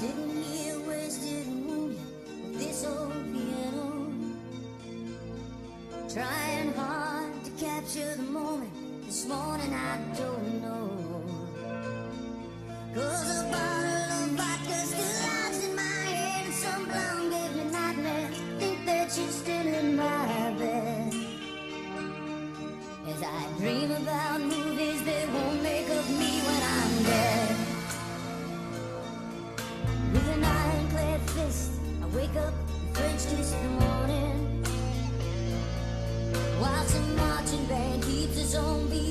Sitting here wasted with this old piano. Trying hard to capture the moment This morning I don't know. Cause a bottle of vodka still in my head And some Think that you're still in my bed. As I dream about morning.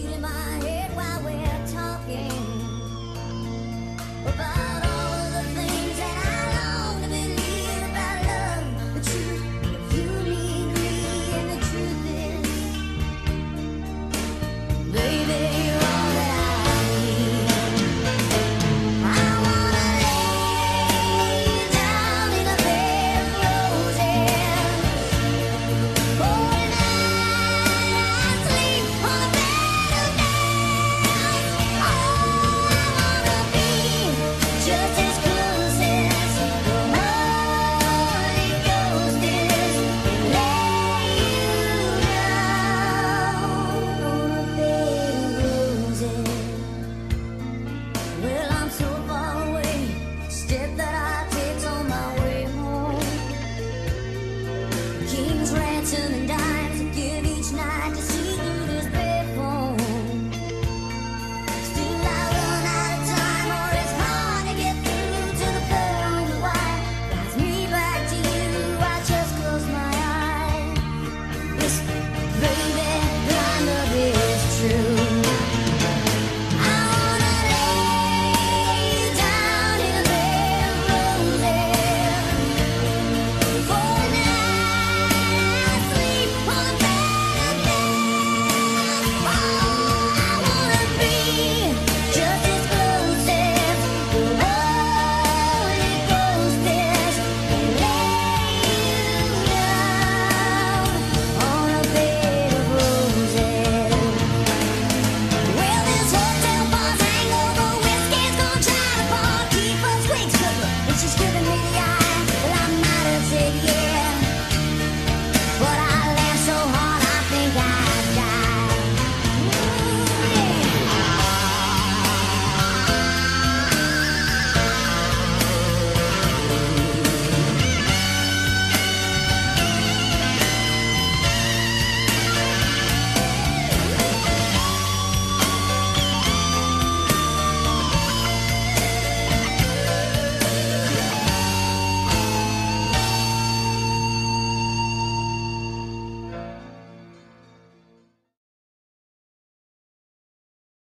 she's giving me the eye.